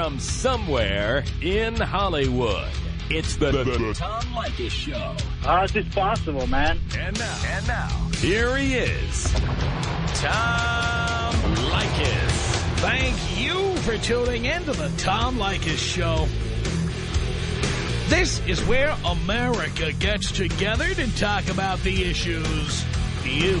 From somewhere in Hollywood, it's the, the, the Tom Leykis Show. How is this possible, man? And now, and now, here he is, Tom Leykis. Thank you for tuning in to the Tom Leykis Show. This is where America gets together to talk about the issues you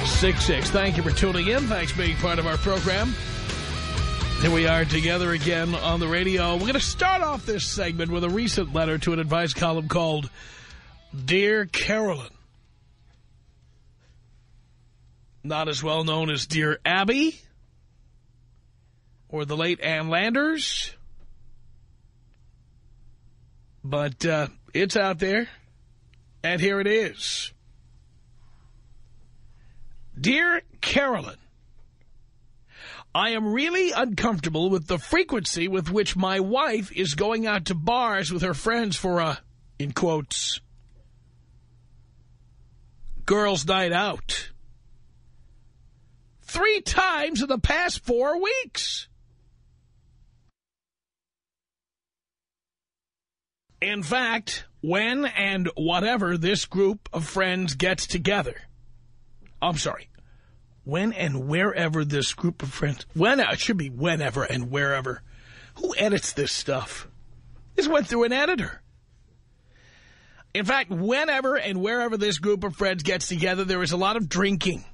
1-800-5800-866. Thank you for tuning in. Thanks for being part of our program. Here we are together again on the radio. We're going to start off this segment with a recent letter to an advice column called Dear Carolyn. Not as well known as Dear Abby or the late Ann Landers. But uh, it's out there, and here it is. Dear Carolyn, I am really uncomfortable with the frequency with which my wife is going out to bars with her friends for a, in quotes, girls' night out. Three times in the past four weeks. In fact, when and whatever this group of friends gets together, I'm sorry, when and wherever this group of friends, when, it should be whenever and wherever. Who edits this stuff? This went through an editor. In fact, whenever and wherever this group of friends gets together, there is a lot of drinking.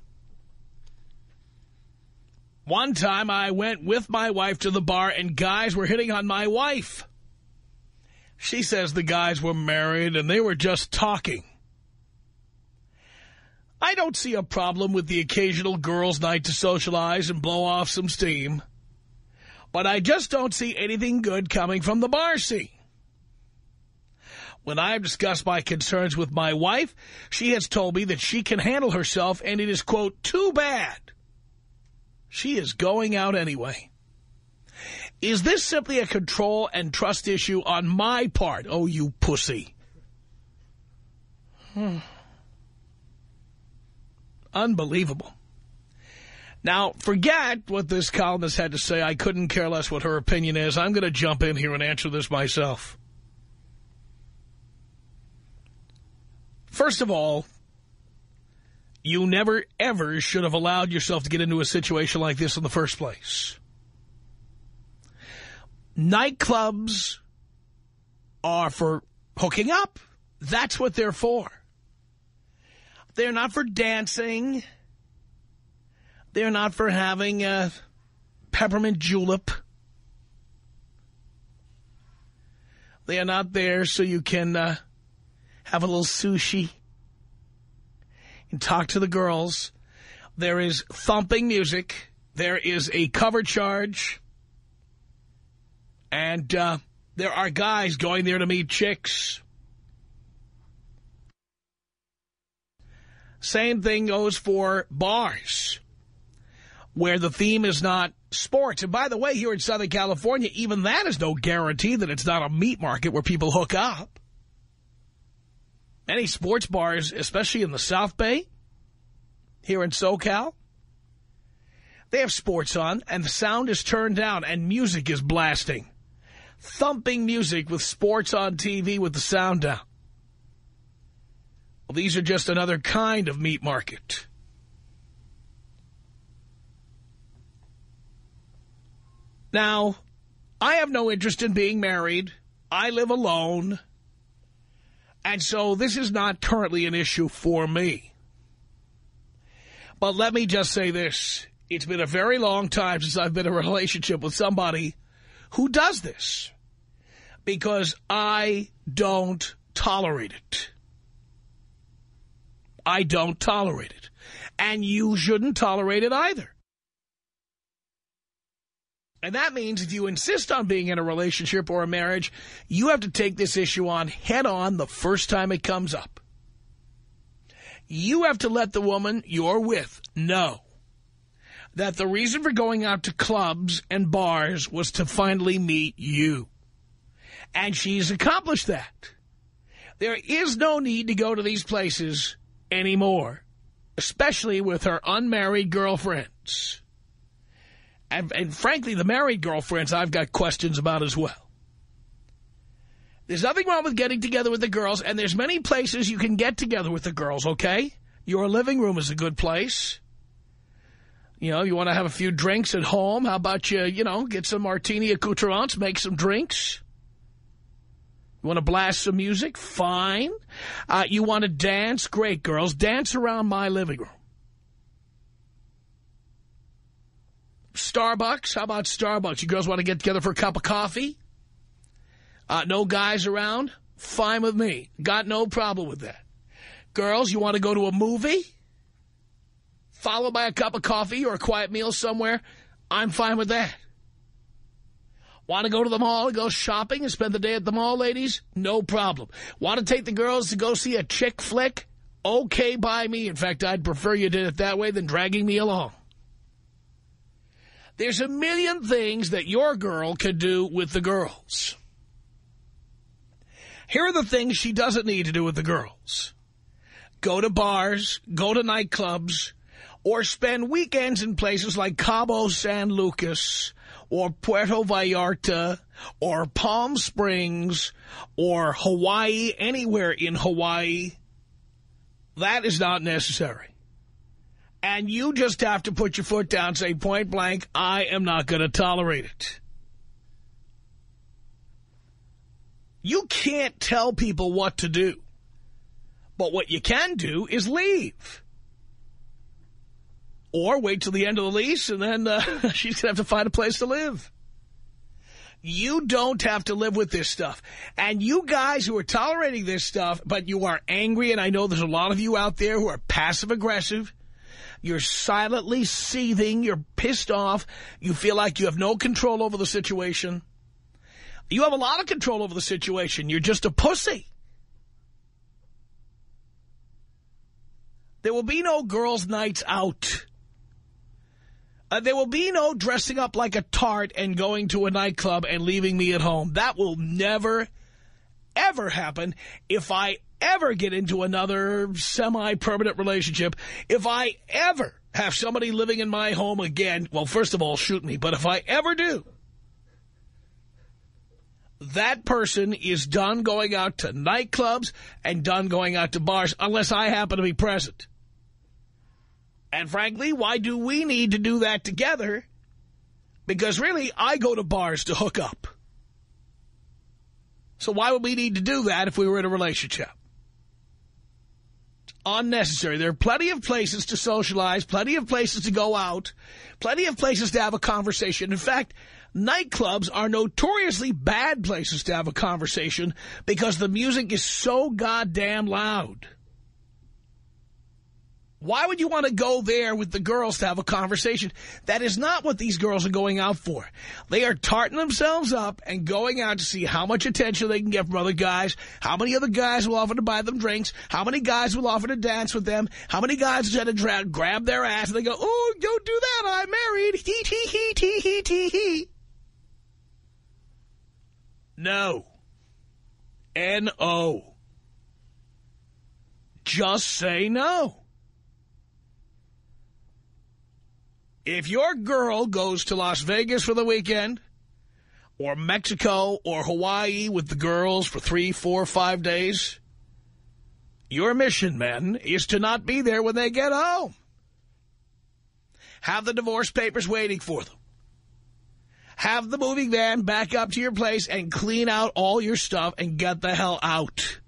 One time I went with my wife to the bar and guys were hitting on my wife. She says the guys were married and they were just talking. I don't see a problem with the occasional girls' night to socialize and blow off some steam. But I just don't see anything good coming from the bar scene. When I've discussed my concerns with my wife, she has told me that she can handle herself and it is, quote, too bad. She is going out anyway. Is this simply a control and trust issue on my part? Oh, you pussy. Hmm. Unbelievable. Now, forget what this columnist had to say. I couldn't care less what her opinion is. I'm going to jump in here and answer this myself. First of all, you never, ever should have allowed yourself to get into a situation like this in the first place. Nightclubs are for hooking up. That's what they're for. They're not for dancing. They're not for having a peppermint julep. They are not there so you can uh, have a little sushi and talk to the girls. There is thumping music. There is a cover charge. And uh, there are guys going there to meet chicks. Same thing goes for bars, where the theme is not sports. And by the way, here in Southern California, even that is no guarantee that it's not a meat market where people hook up. Many sports bars, especially in the South Bay, here in SoCal, they have sports on, and the sound is turned down, and music is blasting. Thumping music with sports on TV with the sound down. Well, these are just another kind of meat market. Now, I have no interest in being married. I live alone. And so this is not currently an issue for me. But let me just say this. It's been a very long time since I've been in a relationship with somebody who does this. Because I don't tolerate it. I don't tolerate it. And you shouldn't tolerate it either. And that means if you insist on being in a relationship or a marriage, you have to take this issue on head on the first time it comes up. You have to let the woman you're with know that the reason for going out to clubs and bars was to finally meet you. And she's accomplished that. There is no need to go to these places anymore, especially with her unmarried girlfriends. And, and frankly, the married girlfriends I've got questions about as well. There's nothing wrong with getting together with the girls, and there's many places you can get together with the girls, okay? Your living room is a good place. You know, you want to have a few drinks at home. How about you, you know, get some martini accoutrements, make some drinks. You want to blast some music? Fine. Uh, you want to dance? Great, girls. Dance around my living room. Starbucks? How about Starbucks? You girls want to get together for a cup of coffee? Uh, no guys around? Fine with me. Got no problem with that. Girls, you want to go to a movie? Followed by a cup of coffee or a quiet meal somewhere? I'm fine with that. Want to go to the mall and go shopping and spend the day at the mall, ladies? No problem. Want to take the girls to go see a chick flick? Okay by me. In fact, I'd prefer you did it that way than dragging me along. There's a million things that your girl could do with the girls. Here are the things she doesn't need to do with the girls. Go to bars, go to nightclubs, or spend weekends in places like Cabo San Lucas, or Puerto Vallarta, or Palm Springs, or Hawaii, anywhere in Hawaii. That is not necessary. And you just have to put your foot down say point blank, I am not going to tolerate it. You can't tell people what to do. But what you can do is leave. Or wait till the end of the lease and then uh, she's going to have to find a place to live. You don't have to live with this stuff. And you guys who are tolerating this stuff, but you are angry, and I know there's a lot of you out there who are passive-aggressive, you're silently seething, you're pissed off, you feel like you have no control over the situation. You have a lot of control over the situation. You're just a pussy. There will be no girls' nights out. Uh, there will be no dressing up like a tart and going to a nightclub and leaving me at home. That will never, ever happen if I ever get into another semi-permanent relationship. If I ever have somebody living in my home again, well, first of all, shoot me. But if I ever do, that person is done going out to nightclubs and done going out to bars unless I happen to be present. And frankly, why do we need to do that together? Because really, I go to bars to hook up. So why would we need to do that if we were in a relationship? Unnecessary. There are plenty of places to socialize, plenty of places to go out, plenty of places to have a conversation. In fact, nightclubs are notoriously bad places to have a conversation because the music is so goddamn loud. Why would you want to go there with the girls to have a conversation? That is not what these girls are going out for. They are tarting themselves up and going out to see how much attention they can get from other guys, how many other guys will offer to buy them drinks, how many guys will offer to dance with them, how many guys will try to grab their ass and they go, oh, don't do that, I'm married, hee hee hee hee hee hee hee. No. N-O. Just say no. If your girl goes to Las Vegas for the weekend, or Mexico or Hawaii with the girls for three, four, five days, your mission, men, is to not be there when they get home. Have the divorce papers waiting for them. Have the moving van back up to your place and clean out all your stuff and get the hell out.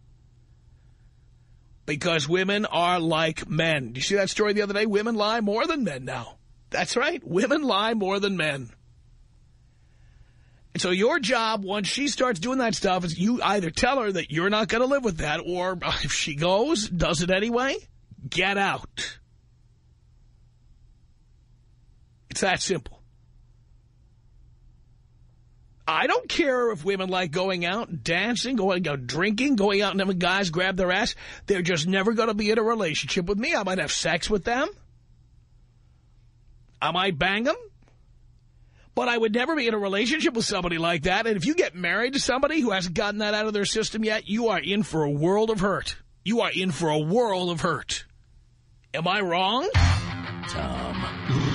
Because women are like men. Do you see that story the other day? Women lie more than men now. That's right. Women lie more than men. And so your job, once she starts doing that stuff, is you either tell her that you're not going to live with that, or if she goes, does it anyway, get out. It's that simple. I don't care if women like going out, dancing, going out drinking, going out and having guys grab their ass. They're just never going to be in a relationship with me. I might have sex with them. I might bang them. But I would never be in a relationship with somebody like that. And if you get married to somebody who hasn't gotten that out of their system yet, you are in for a world of hurt. You are in for a world of hurt. Am I wrong? Tom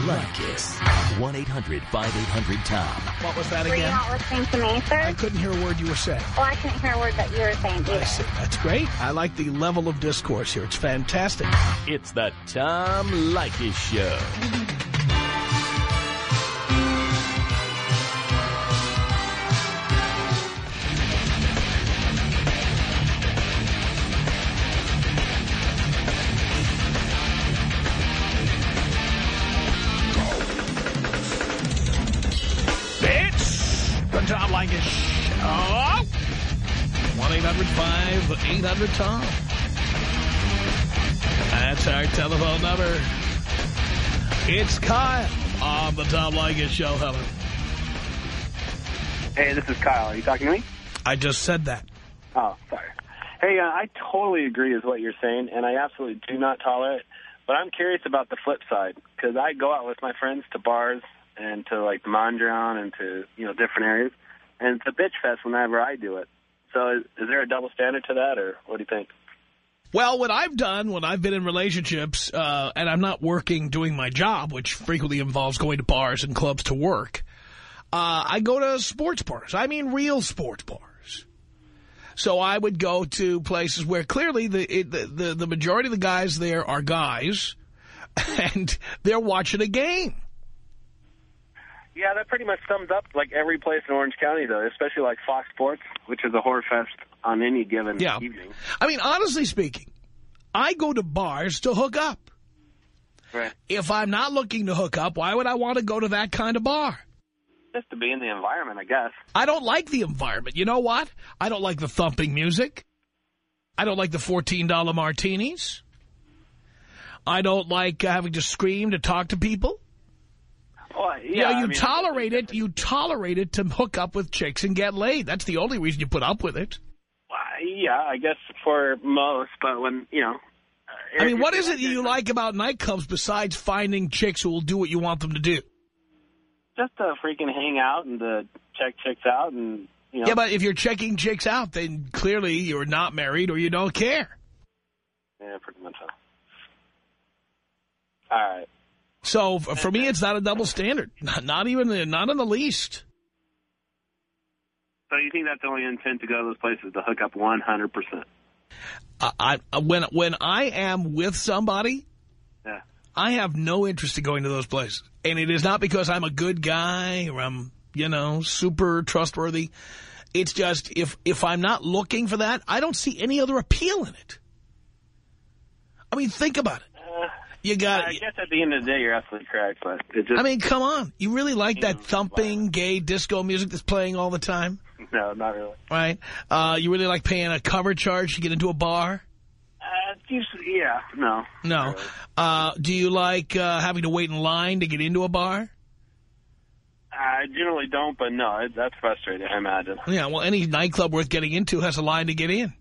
Leykis. 1-800-5800-TOM. What was that Were you again? not listening to me, sir? I couldn't hear a word you were saying. Well, I couldn't hear a word that you were saying I see. That's great. I like the level of discourse here. It's fantastic. It's the Tom Leykis Show. The Tom Leykis Show. 1-800-5800-TOM. That's our telephone number. It's Kyle on the Tom Leykis Show. Hello. Hey, this is Kyle. Are you talking to me? I just said that. Oh, sorry. Hey, uh, I totally agree with what you're saying, and I absolutely do not tolerate it. But I'm curious about the flip side, because I go out with my friends to bars and to, like, Mondrian and to, you know, different areas, and it's a bitch fest whenever I do it. So is, is there a double standard to that, or what do you think? Well, what I've done when I've been in relationships, uh, and I'm not working doing my job, which frequently involves going to bars and clubs to work, uh, I go to sports bars. I mean real sports bars. So I would go to places where clearly the, it, the, the, the majority of the guys there are guys, and they're watching a game. Yeah, that pretty much sums up, like, every place in Orange County, though, especially, like, Fox Sports, which is a horror fest on any given Yeah. evening. I mean, honestly speaking, I go to bars to hook up. Right. If I'm not looking to hook up, why would I want to go to that kind of bar? Just to be in the environment, I guess. I don't like the environment. You know what? I don't like the thumping music. I don't like the $14 martinis. I don't like having to scream to talk to people. Well, You yeah, know, you I mean, tolerate it. You tolerate it to hook up with chicks and get laid. That's the only reason you put up with it. Uh, yeah, I guess for most, but when, you know. uh, I mean, what you is it you like about nightclubs besides finding chicks who will do what you want them to do? Just to freaking hang out and to check chicks out and, you know. Yeah, but if you're checking chicks out, then clearly you're not married or you don't care. Yeah, pretty much so. All right. So for me, it's not a double standard. Not, even, not in the least. So you think that's the only intent to go to those places to hook up 100%? I, I when when I am with somebody, Yeah. I have no interest in going to those places, and it is not because I'm a good guy or I'm you know super trustworthy. It's just if if I'm not looking for that, I don't see any other appeal in it. I mean, think about it. Uh, You got. I guess at the end of the day, you're absolutely correct, but it just, I mean, come on. You really like that Mm, thumping gay disco music that's playing all the time, no, not really. right? Uh, you really like paying a cover charge to get into a bar? Uh, usually, yeah, no. No. Really. Uh, do you like uh, having to wait in line to get into a bar? I generally don't, but no, that's frustrating, I imagine. Yeah, well, any nightclub worth getting into has a line to get in.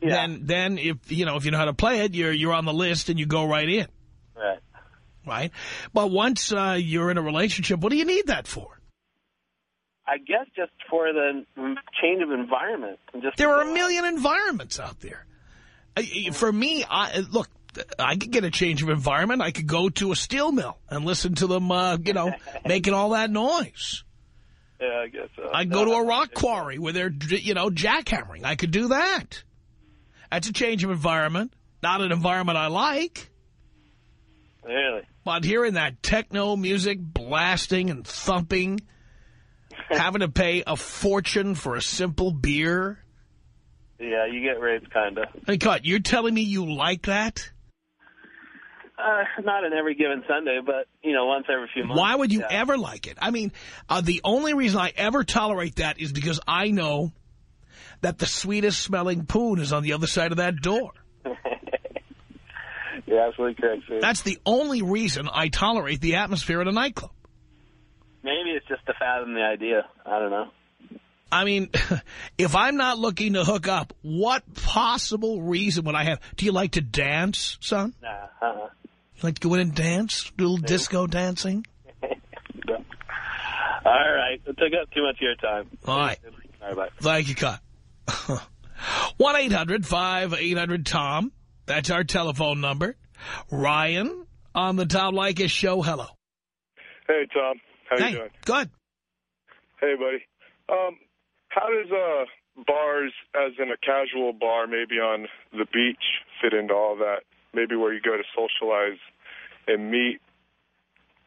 Yeah, Then, then if you know if you know how to play it, you're you're on the list and you go right in, right. right? But once uh, you're in a relationship, what do you need that for? I guess just for the change of environment. And just There are a million environments out there. For me, I look. I could get a change of environment. I could go to a steel mill and listen to them, uh, you know, making all that noise. Yeah, I guess so. I go to a rock quarry where they're, you know, jackhammering. I could do that. That's a change of environment. Not an environment I like. Really? But hearing that techno music blasting and thumping, having to pay a fortune for a simple beer. Yeah, you get raped, kind of. Hey, cut, you're telling me you like that? Uh, not in every given Sunday, but, you know, once every few months. Why would you yeah. ever like it? I mean, uh, the only reason I ever tolerate that is because I know that the sweetest smelling poon is on the other side of that door. You're absolutely correct, sir. That's the only reason I tolerate the atmosphere at a nightclub. maybe it's just to fathom the idea. I don't know. I mean, if I'm not looking to hook up, what possible reason would I have? Do you like to dance, son? Nah. Uh-uh. You like to go in and dance? Do a little disco dancing? All right. It took up too much of your time. All right. All right, bye. Thank you, Cut. 1-800-5800-TOM. That's our telephone number. Ryan on the Tom Leykis show. Hello. Hey, Tom. How hey, you doing? good. Hey, buddy. Um, how does uh bars, as in a casual bar, maybe on the beach, fit into all that? Maybe where you go to socialize and meet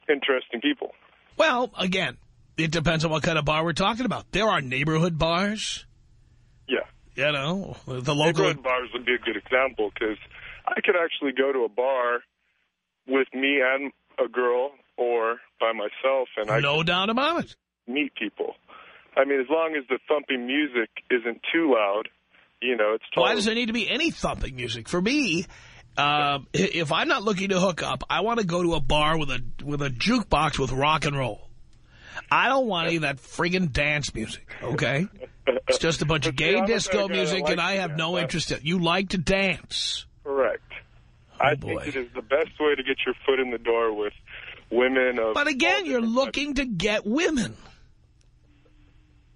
interesting people. Well, again, it depends on what kind of bar we're talking about. There are neighborhood bars. Yeah. You know, the local... Neighborhood bars would be a good example because I could actually go to a bar with me and a girl or by myself, and I No doubt about it. meet people. I mean, as long as the thumping music isn't too loud, you know, it's Why does there need to be any thumping music? For me, um, if I'm not looking to hook up, I want to go to a bar with a with a jukebox with rock and roll. I don't want any of that friggin' dance music, okay? It's just a bunch of see, gay disco music, likes and I have no I- interest in it. You like to dance. Correct. I Oh, boy. think it is the best way to get your foot in the door with women of. But again, you're looking to get women.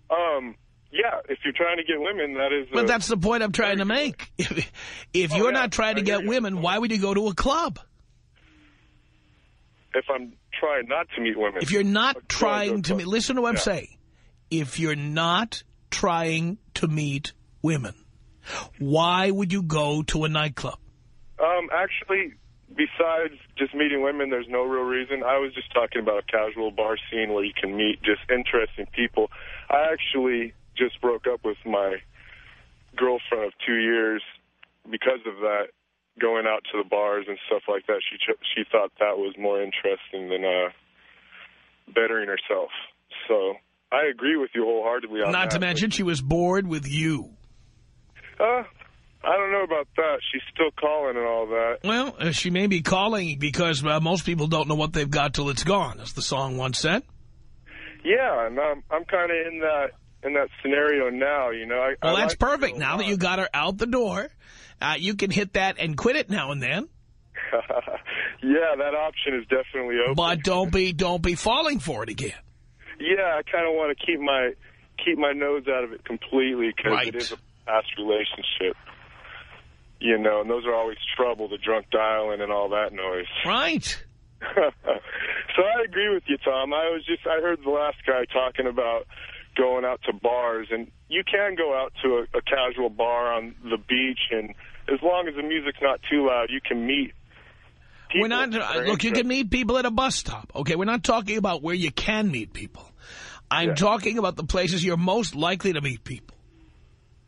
Um. Yeah, if you're trying to get women, that is. But that's the point I'm trying to make. If, if Oh, you're yeah, not trying to I get you. women, why would you go to a club? if I'm trying not to meet women. If you're not trying to meet, listen to what I'm saying. If you're not trying to meet women, why would you go to a nightclub? Um. Actually, besides just meeting women, there's no real reason. I was just talking about a casual bar scene where you can meet just interesting people. I actually just broke up with my girlfriend of two years because of that. Going out to the bars and stuff like that, she ch- she thought that was more interesting than uh, bettering herself. So I agree with you wholeheartedly on Not that. to mention she was bored with you. Uh, I don't know about that. She's still calling and all that. Well, uh, she may be calling because uh, most people don't know what they've got till it's gone, as the song once said. Yeah, and I'm I'm kind of in that in that scenario now. You know, I, Well, I that's like perfect. Now that you got her out the door, uh, you can hit that and quit it now and then. yeah, that option is definitely open. But don't be don't be falling for it again. yeah, I kind of want to keep my keep my nose out of it completely because Right. it is a past relationship. You know, and those are always trouble, the drunk dialing and all that noise. Right. so I agree with you, Tom. I was just I heard the last guy talking about going out to bars, and you can go out to a, a casual bar on the beach, and as long as the music's not too loud, you can meet. People We're not, look, you can meet people at a bus stop. Okay, we're not talking about where you can meet people. I'm Yeah. talking about the places you're most likely to meet people.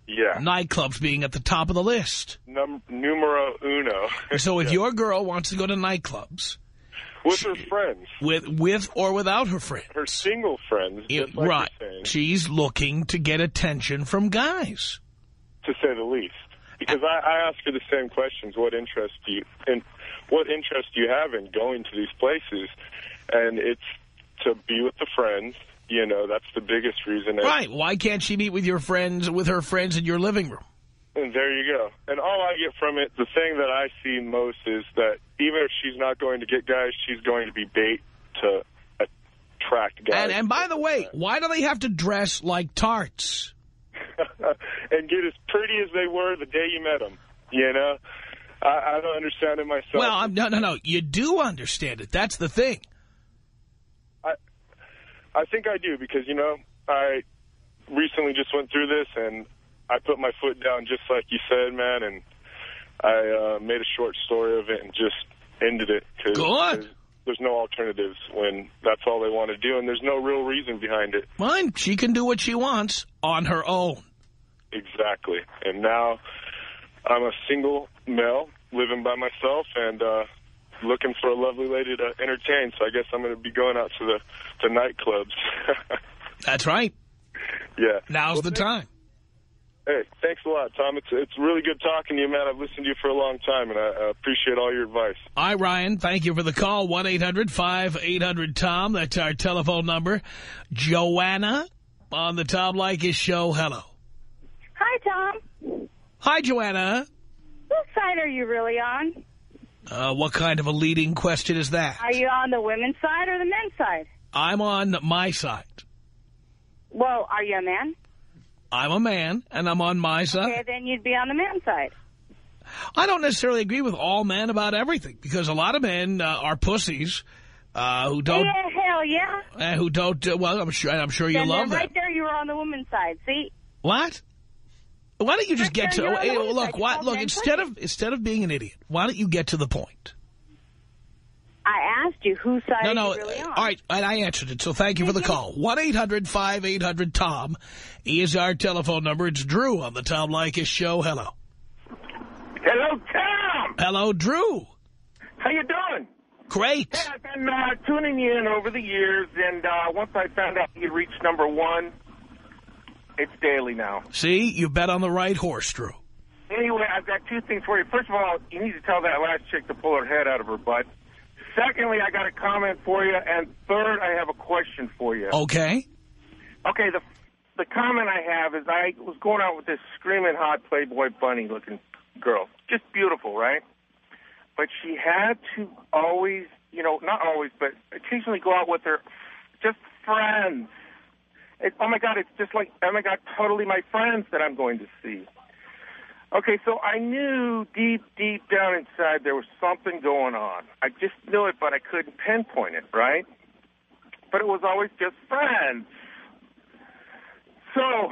Yeah, Nightclubs being at the top of the list. Num numero uno. So if Yeah. your girl wants to go to nightclubs with her friends, with with or without her friend, her single friends, just like right, she's looking to get attention from guys. to say the least. Because I, I ask her the same questions. What interest do you and what interest do you have in going to these places? And it's to be with the friends. You know, that's the biggest reason. Right. Why can't she meet with your friends, with her friends in your living room? And there you go. And all I get from it, the thing that I see most is that even if she's not going to get guys, she's going to be bait to attract guys. And, and by the way, why do they have to dress like tarts? and get as pretty as they were the day you met them. You know, I, I don't understand it myself. Well, I'm, no, no, no. You do understand it. That's the thing. I I think I do because, you know, I recently just went through this and I put my foot down just like you said, man, and I uh, made a short story of it and just ended it. Cause, Good. There's no alternatives when that's all they want to do, and there's no real reason behind it. Fine. She can do what she wants on her own. Exactly. And now I'm a single male living by myself and uh, looking for a lovely lady to entertain. So I guess I'm going to be going out to the to nightclubs. That's right. yeah. Now's Well, the time. Hey, thanks a lot, Tom. It's it's really good talking to you, man. I've listened to you for a long time, and I, I appreciate all your advice. Hi, Ryan. Thank you for the call. 1-800-5800-TOM. That's our telephone number. Joanna on the Tom Leykis show. Hello. Hi, Tom. Hi, Joanna. What side are you really on? Uh, what kind of a leading question is that? Are you on the women's side or the men's side? I'm on my side. Well, are you a man? I'm a man, and I'm on my side. Okay, then you'd be on the man side. I don't necessarily agree with all men about everything, because a lot of men uh, are pussies uh, who don't... Yeah, hell yeah. Uh, who don't... Uh, well, I'm sure. I'm sure you then love them. right there, you were on the women's side. See? What? Why don't you just Right get there, to you're on the hey, look? Why, look instead of instead of being an idiot, why don't you get to the point? I asked you whose side No, are no. you really on. All right, and I answered it. So thank you for the call. One eight hundred five eight hundred Tom is our telephone number. It's Drew on the Tom Leykis show. Hello, Hello, Tom. hello, Drew. How you doing? Great. Hey, I've been uh, tuning in over the years, and uh, once I found out you reached number one, it's daily now. See, you bet on the right horse, Drew. Anyway, I've got two things for you. First of all, you need to tell that last chick to pull her head out of her butt. Secondly, I got a comment for you, and third, I have a question for you. Okay. Okay, the the comment I have is I was going out with this screaming hot Playboy bunny looking girl, just beautiful, right? But she had to always, you know, not always, but occasionally go out with her just friends. It, oh my God, it's just like oh my God, totally my friends that I'm going to see. Okay, so I knew deep, deep down inside there was something going on. I just knew it, but I couldn't pinpoint it, right? But it was always just friends. So,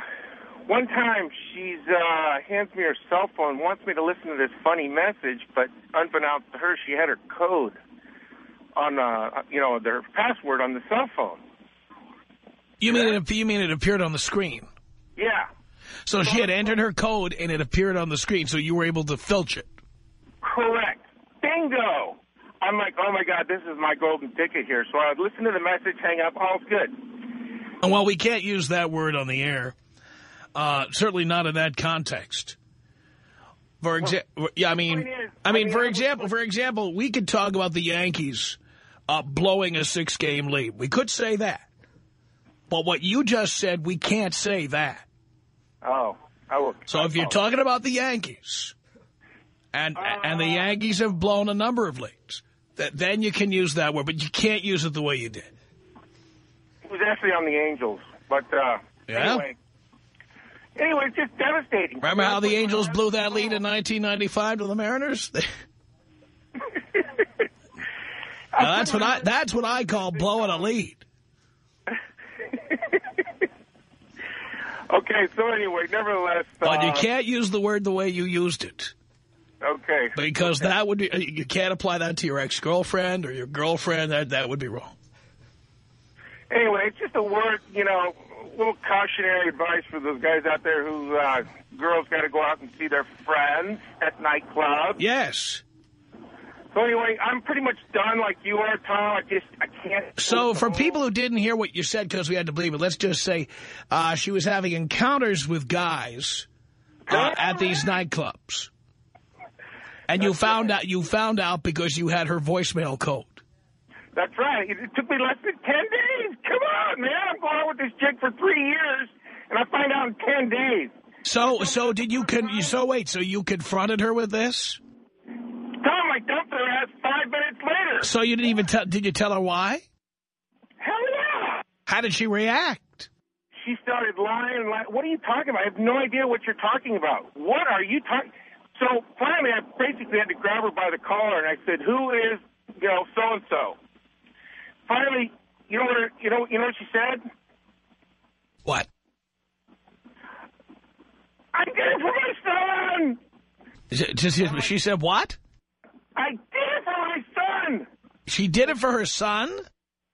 one time she's uh, hands me her cell phone, wants me to listen to this funny message, but unbeknownst to her, she had her code on, uh, you know, their password on the cell phone. You mean it? You mean it appeared on the screen? Yeah, So she had entered her code and it appeared on the screen, so you were able to filch it. correct. Bingo. I'm like, oh my God, this is my golden ticket here. So I would listen to the message, hang up, all's good. And while we can't use that word on the air, uh, certainly not in that context. For example, yeah, I mean, is, I mean, for example, for example, we could talk about the Yankees uh, blowing a six-game lead. We could say that, but what you just said, we can't say that. Oh, I will. So if you're talking about the Yankees, and and the Yankees have blown a number of leads, that then you can use that word, but you can't use it the way you did. It was actually on the Angels, but uh, Yeah? anyway. Anyway, it's just devastating. Remember how the Angels blew that lead in 1995 to the Mariners? Now, that's what I that's what I call blowing a lead. Okay, so anyway, nevertheless. But you uh, can't use the word the way you used it. Okay. Because that would be, you can't apply that to your ex-girlfriend or your girlfriend. That, that would be wrong. Anyway, it's just a word, you know, little cautionary advice for those guys out there who, uh, girls got to go out and see their friends at nightclubs. Yes. So anyway, I'm pretty much done like you are, Tom. I just, I can't. So for people who didn't hear what you said because we had to believe it, let's just say uh, she was having encounters with guys uh, at these nightclubs. And you found out you found out because you had her voicemail code. That's right. It, took me less than 10 days. Come on, man. I'm going out with this chick for three years, and I find out in 10 days. So so did you con you so wait, so you confronted her with this? Dumped her ass five minutes later. So you didn't even tell did you tell her why? Hell yeah. How did she react? She started lying and lying. What are you talking about? I have no idea what you're talking about. What are you talking? So finally, I basically had to grab her by the collar and I said, "Who is, you know, so and so?" Finally, you know what? You know, you know what she said? What? I did it for my son. She, she- she said what? I did it for my son. She did it for her son?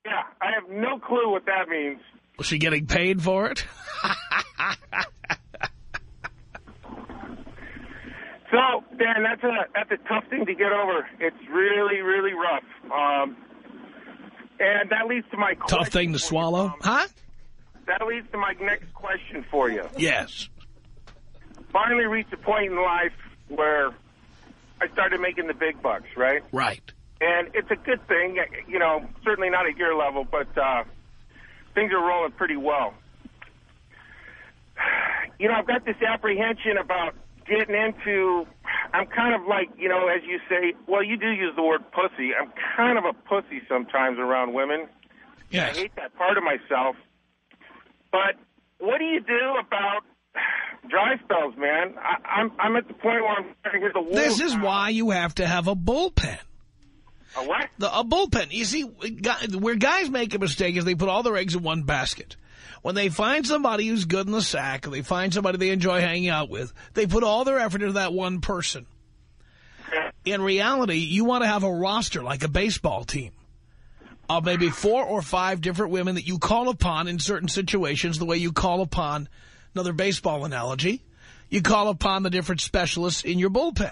Yeah, I have no clue what that means. Was she getting paid for it? So, Dan, that's a that's a tough thing to get over. It's really, really rough. Um, and that leads to my Tough thing to for you, swallow? Huh? That leads to my next question for you. Yes. finally reached a point in life where I started making the big bucks, right? Right. And it's a good thing, you know, certainly not at your level, but uh, things are rolling pretty well. You know, I've got this apprehension about getting into, I'm kind of like, you know, as you say, well, you do use the word pussy. I'm kind of a pussy sometimes around women. Yes. I hate that part of myself. But what do you do about dry spells, man? I, I'm I'm at the point where I'm starting to hear the wolves. This is why you have to have a bullpen. A what? The, a bullpen. You see, where guys make a mistake is they put all their eggs in one basket. When they find somebody who's good in the sack, or they find somebody they enjoy hanging out with, they put all their effort into that one person. In reality, you want to have a roster like a baseball team of maybe four or five different women that you call upon in certain situations, the way you call upon another baseball analogy. You call upon the different specialists in your bullpen.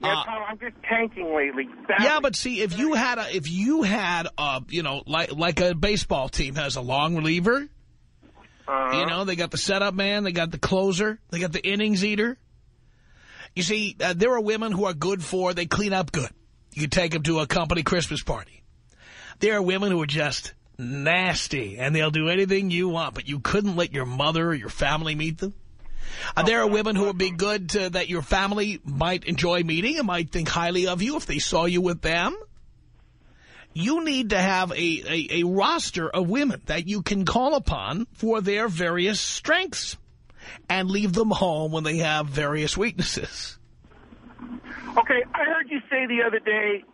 Yeah, Uh, Tom, I'm just tanking lately. Badly. Yeah, but see, if you had a, if you had a, you know, like like a baseball team has a long reliever, Uh-huh. you know, they got the setup man, they got the closer, they got the innings eater. You see, uh, there are women who are good for they clean up good. You can take them to a company Christmas party. There are women who are just nasty, and they'll do anything you want, but you couldn't let your mother or your family meet them. Uh, there are women who would be good to, that your family might enjoy meeting and might think highly of you if they saw you with them. You need to have a, a, a roster of women that you can call upon for their various strengths and leave them home when they have various weaknesses. Okay, I heard you say the other day,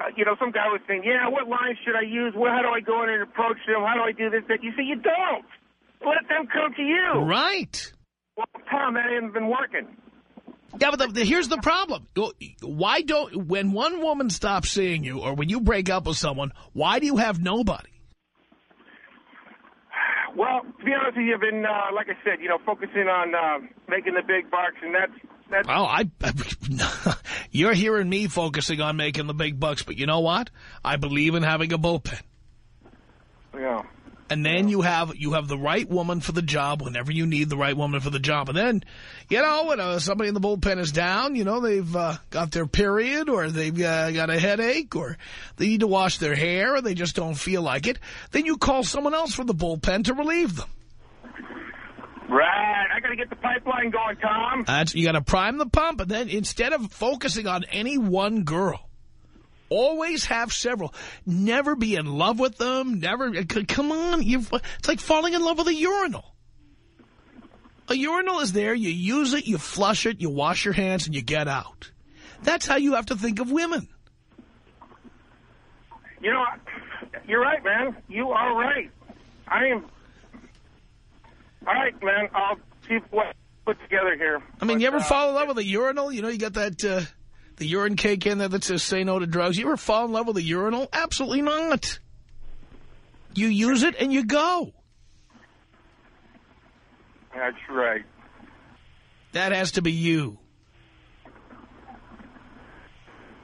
uh, you know, some guy was saying, yeah, what lines should I use? Well, how do I go in and approach them? How do I do this? That You say, you don't. Let them come to you. Right. Well, Tom, that hasn't been working. Yeah, but the, the, here's the problem. Why don't, when one woman stops seeing you or when you break up with someone, why do you have nobody? Well, to be honest with you, I've been, uh, like I said, you know, focusing on uh, making the big bucks, and that's, that's Well, I, you're hearing me focusing on making the big bucks, but you know what? I believe in having a bullpen. know. And then you have you have the right woman for the job whenever you need the right woman for the job. And then, you know, when uh, somebody in the bullpen is down, you know, they've uh, got their period or they've uh, got a headache or they need to wash their hair or they just don't feel like it, then you call someone else from the bullpen to relieve them. Right. I got to get the pipeline going, Tom. That's, you got to prime the pump, and then instead of focusing on any one girl, always have several. Never be in love with them. Never. Come on, you. It's like falling in love with a urinal. A urinal is there. You use it, you flush it, you wash your hands, and you get out. That's how you have to think of women. You know, you're right, man. You are right. I am. All right, man. I'll see what put together here. I mean, But, you ever uh, fall in love with a urinal? You know, you got that uh, the urine cake in there that says "Say no to drugs." You ever fall in love with a urinal? Absolutely not. You use it and you go. That's right. That has to be you.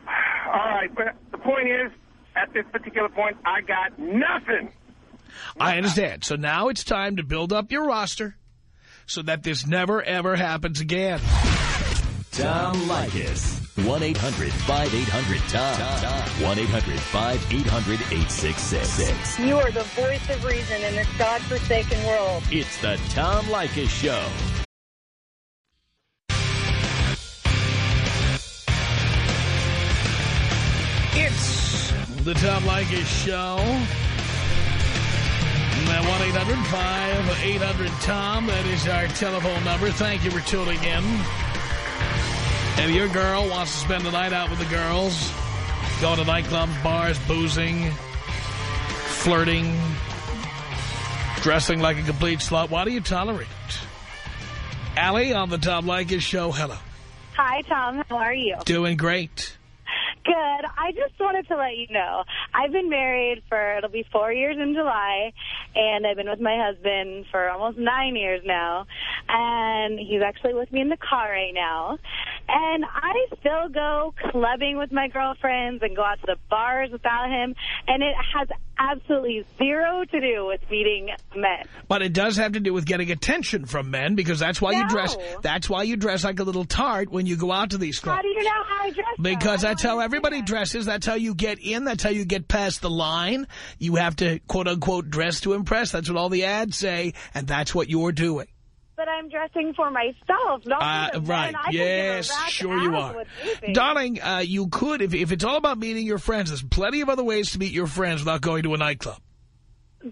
All right, but the point is, at this particular point, I got nothing. I understand. So now it's time to build up your roster so that this never, ever happens again. Tom Leykis. 1-800-5800-TOM. 1-800-5800-866. You are the voice of reason in this godforsaken world. It's the Tom Leykis Show. It's the Tom Leykis Show. That 1-800-5800-TOM. That is our telephone number. Thank you for tuning in. If your girl wants to spend the night out with the girls, going to nightclubs, bars, boozing, flirting, dressing like a complete slut, why do you tolerate it? Allie on the Tom Leykis Show. Hello. Hi, Tom. How are you? Doing great. Good. I just wanted to let you know, I've been married for, it'll be four years in July, and I've been with my husband for almost nine years now, and he's actually with me in the car right now. And I still go clubbing with my girlfriends and go out to the bars without him. And it has absolutely zero to do with meeting men. But it does have to do with getting attention from men because that's why you dress. That's why you dress like a little tart when you go out to these clubs. How do you know how I dress? Because I that's how everybody dresses. That's how you get in. That's how you get past the line. You have to, quote unquote, dress to impress. That's what all the ads say. And that's what you're doing. But I'm dressing for myself, not Uh, right. men. I could give a Yes, sure you are. what they think. Darling, uh, you could, if, if it's all about meeting your friends, there's plenty of other ways to meet your friends without going to a nightclub.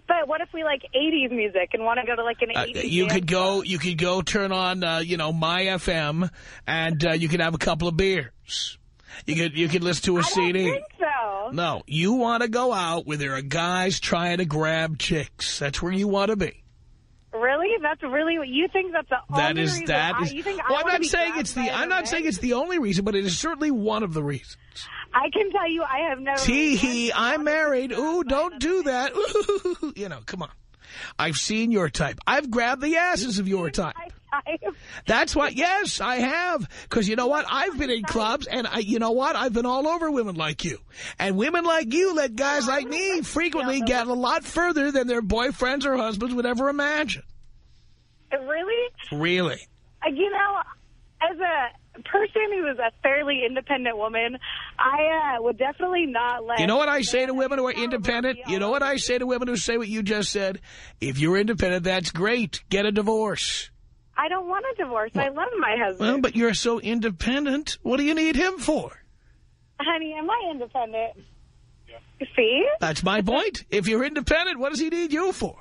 But what if we like 80s music and want to go to like an Uh, 80s you could go, club? you could go turn on, uh, you know, My FM, and uh, you could have a couple of beers. You could, you could listen to a I CD. think so. No, you want to go out where there are guys trying to grab chicks. That's where you want to be. Really? That's really what you think? That's the That only is reason that I, is. You think I well, I'm not be saying it's the. I'm not saying it's the only reason, but it is certainly one of the reasons. I can tell you, I have never. Tee hee, I'm married. Ooh, don't do that. Ooh, you know, come on. I've seen your type. I've grabbed the asses of your type. I, I, That's what, yes, I have. Because you know what? I've been in clubs, and I, you know what? I've been all over women like you. And women like you let guys like me frequently get a lot further than their boyfriends or husbands would ever imagine. really? Really? Uh, You know, as a person who is a fairly independent woman, I uh, would definitely not let. You know what I say to women who are independent? You know what I say to women who say what you just said? If you're independent, that's great. Get a divorce. I don't want a divorce. I love my husband. Well, but you're so independent. What do you need him for? Honey, am I independent? See? That's my point. If you're independent, what does he need you for?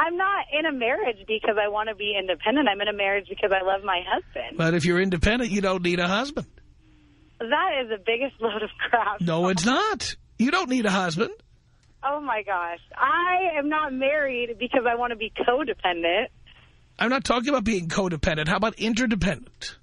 I'm not in a marriage because I want to be independent. I'm in a marriage because I love my husband. But if you're independent, you don't need a husband. That is the biggest load of crap. No, it's not. You don't need a husband. Oh, my gosh. I am not married because I want to be codependent. I'm not talking about being codependent. How about interdependent?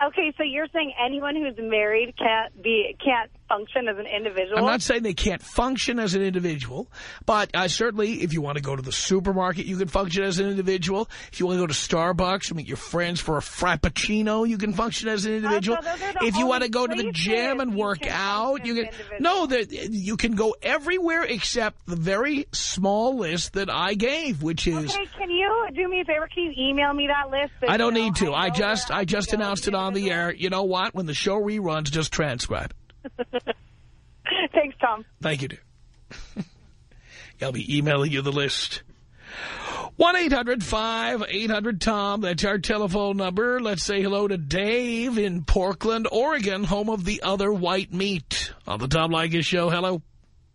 Okay, so you're saying anyone who's married can't be can't function as an individual? I'm not saying they can't function as an individual, but uh, certainly if you want to go to the supermarket, you can function as an individual. If you want to go to Starbucks and meet your friends for a frappuccino, you can function as an individual. those are if you want to go to the gym and work out, you can. No, that you can go everywhere except the very small list that I gave, which is. Okay, can you do me a favor? Can you email me that list? so I don't you know need to. I know just I just announced it on the air. You know what? When the show reruns, just transcribe. Thanks, Tom. Thank you, dear. I'll be emailing you the list. 1-800-5800-TOM. That's our telephone number. Let's say hello to Dave in Portland, Oregon, home of the other white meat. On the Tom Leykis Show, hello.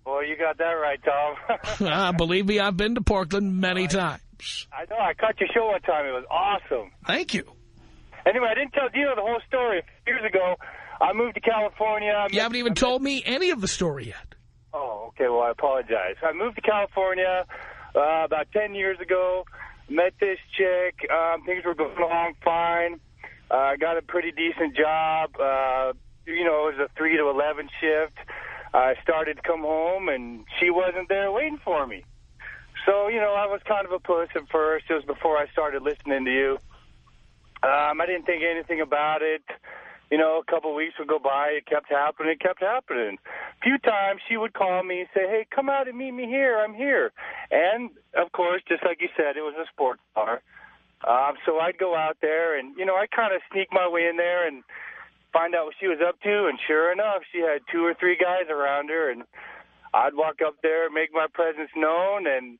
Well, you got that right, Tom. Ah, believe me, I've been to Portland many times. I know. I caught your show one time. It was awesome. Thank you. Anyway, I didn't tell Dino the whole story. Years ago, I moved to California. I You haven't even told me any of the story yet. Oh, okay. Well, I apologize. I moved to California uh, about 10 years ago. Met this chick. Um, things were going along fine. Uh, I got a pretty decent job. Uh, you know, it was a 3 to 11 shift. I started to come home, and she wasn't there waiting for me. So, you know, I was kind of a puss at first. It was before I started listening to you. Um, I didn't think anything about it. You know, a couple of weeks would go by. It kept happening. It kept happening. A few times she would call me and say, hey, come out and meet me here. I'm here. And, of course, just like you said, it was a sports bar. Um, so I'd go out there and, you know, I'd kind of sneak my way in there and find out what she was up to. And sure enough, she had two or three guys around her. And I'd walk up there, make my presence known, and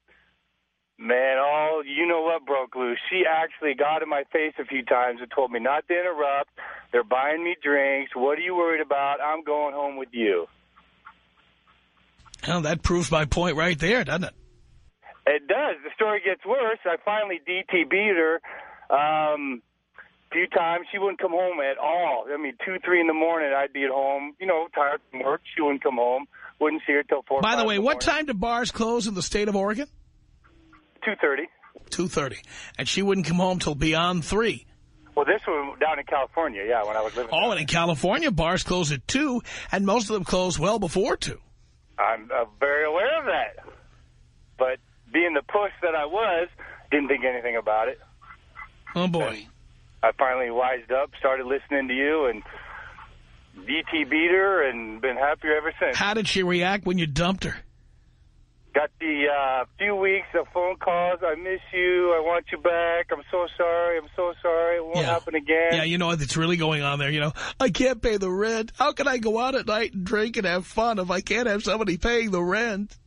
Man, all you know what broke loose. She actually got in my face a few times and told me not to interrupt. They're buying me drinks. What are you worried about? I'm going home with you. Well, that proves my point right there, doesn't it? It does. The story gets worse. I finally DTB'd her um, a few times. She wouldn't come home at all. I mean, 2, 3 in the morning, I'd be at home, you know, tired from work. She wouldn't come home. Wouldn't see her till 4 By the way, in what time do bars close in the state of Oregon? 2.30. 2.30. And she wouldn't come home till beyond 3. Well, this was down in California, yeah, when I was living Oh, there. and in California, bars close at 2, and most of them close well before 2. I'm uh, very aware of that. But being the push that I was, didn't think anything about it. Oh, boy. I finally wised up, started listening to you, and DT beat her, and been happier ever since. How did she react when you dumped her? The uh, few weeks of phone calls. I miss you. I want you back. I'm so sorry. I'm so sorry. It won't Yeah. happen again. Yeah, you know what's really going on there. You know, I can't pay the rent. How can I go out at night and drink and have fun if I can't have somebody paying the rent?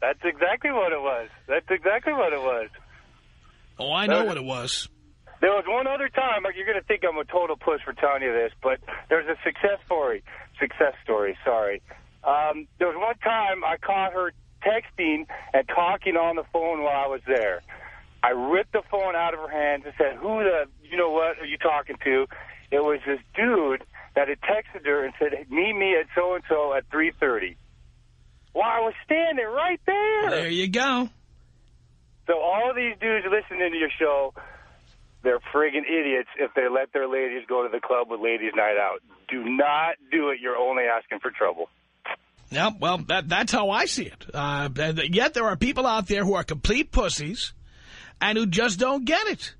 That's exactly what it was. That's exactly what it was. Oh, I know what it was. There was one other time, you're going to think I'm a total puss for telling you this, but there's a success story. Success story, sorry. Um, there was one time I caught her texting and talking on the phone while I was there. I ripped the phone out of her hands and said, who the, you know what, are you talking to? It was this dude that had texted her and said, meet me at so-and-so at 3.30. Well, I was standing right there. There you go. So all these dudes listening to your show, they're friggin' idiots if they let their ladies go to the club with ladies' night out. Do not do it. You're only asking for trouble. Yeah, well, that, that's how I see it. Uh, and yet there are people out there who are complete pussies and who just don't get it.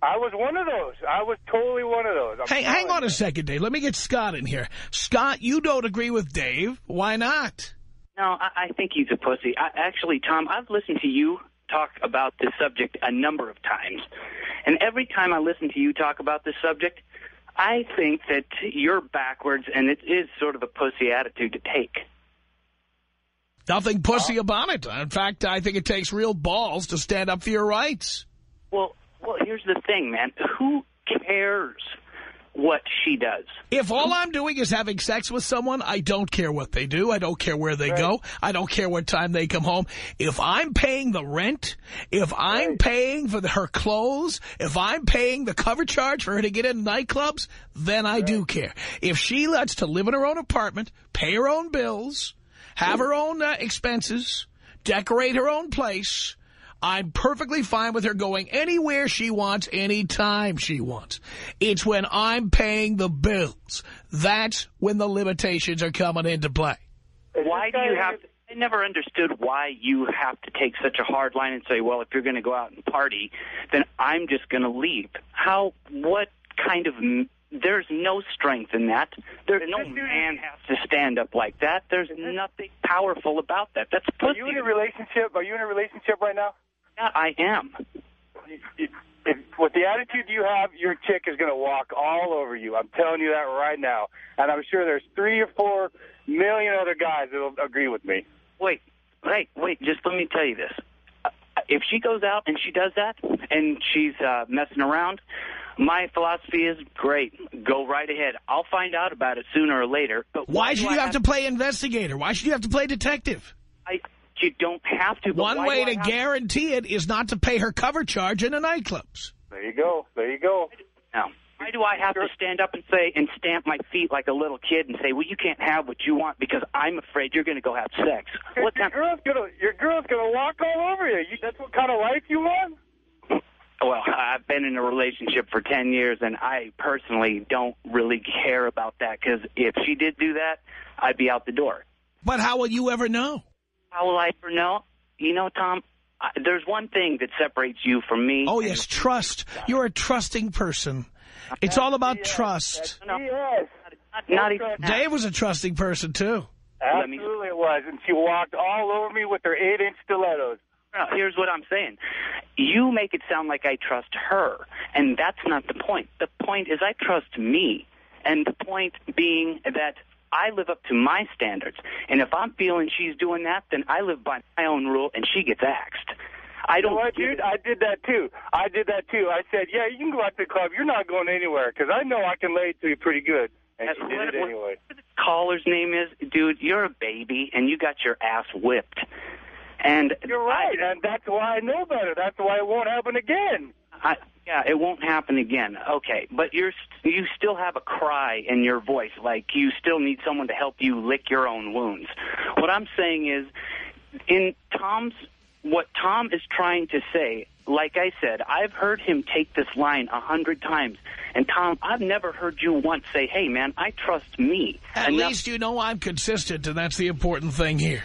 I was one of those. I was totally one of those. I'm Hey, hang telling on a second, Dave. Let me get Scott in here. Scott, you don't agree with Dave. Why not? No, I, I think he's a pussy. I, actually, Tom, I've listened to you talk about this subject a number of times. And every time I listen to you talk about this subject, I think that you're backwards and it is sort of a pussy attitude to take. Nothing pussy uh, about it. In fact, I think it takes real balls to stand up for your rights. Well, well, here's the thing, man. Who cares what she does? If all I'm doing is having sex with someone, I don't care what they do. I don't care where they go. I don't care what time they come home. If I'm paying the rent, if I'm paying for the, her clothes, if I'm paying the cover charge for her to get in nightclubs, then I do care. If she lets to live in her own apartment, pay her own bills, have her own uh, expenses, decorate her own place, I'm perfectly fine with her going anywhere she wants, anytime she wants. It's when I'm paying the bills. That's when the limitations are coming into play. Why do you have to, I never understood why you have to take such a hard line and say, well, if you're going to go out and party, then I'm just going to leave. How, what kind of, there's no strength in that. There's no man has to stand up like that. There's nothing powerful about that. That's Are you in a relationship? Are you in a relationship right now? Yeah, I am. If, if, if, with the attitude you have, your chick is going to walk all over you. I'm telling you that right now. And I'm sure there's three or four million other guys that will agree with me. Wait, wait, wait. Just let me tell you this. Uh, If she goes out and she does that, and she's uh, messing around, my philosophy is great. Go right ahead. I'll find out about it sooner or later. But Why do should you have to play investigator? Why should you have to play detective? I, you don't have to. but One way do I to guarantee it is not to pay her cover charge in the nightclubs. There you go. There you go. Now, why do I have to stand up and say and stamp my feet like a little kid and say, "Well, you can't have what you want because I'm afraid you're going to go have sex"? What your kind? girl's gonna your girl's gonna walk all over you. you. That's what kind of life you want. Well, I've been in a relationship for 10 years, and I personally don't really care about that because if she did do that, I'd be out the door. But how will you ever know? How will I ever know? You know, Tom, I, there's one thing that separates you from me. Oh, yes, trust. You're a trusting person. It's all about trust. No, Yes. not, not even. Dave was a trusting person, too. Let me- Absolutely it was. And she walked all over me with her eight-inch stilettos. No, here's what I'm saying. You make it sound like I trust her, and that's not the point. The point is I trust me, and the point being that I live up to my standards. And if I'm feeling she's doing that, then I live by my own rule, and she gets axed. I You know don't. what, dude? I did that too. I did that too. I said, yeah, you can go out to the club. You're not going anywhere because I know I can lay it to you pretty good. And she did it anyway. what the caller's name is, dude. You're a baby, and you got your ass whipped. And You're right, I, and that's why I know better. That's why it won't happen again. I, yeah, it won't happen again. Okay, but you're you still have a cry in your voice, like you still need someone to help you lick your own wounds. What I'm saying is, in Tom's what Tom is trying to say. Like I said, I've heard him take this line a hundred times, and Tom, I've never heard you once say, "Hey, man, I trust me." At enough- least you know I'm consistent, and that's the important thing here.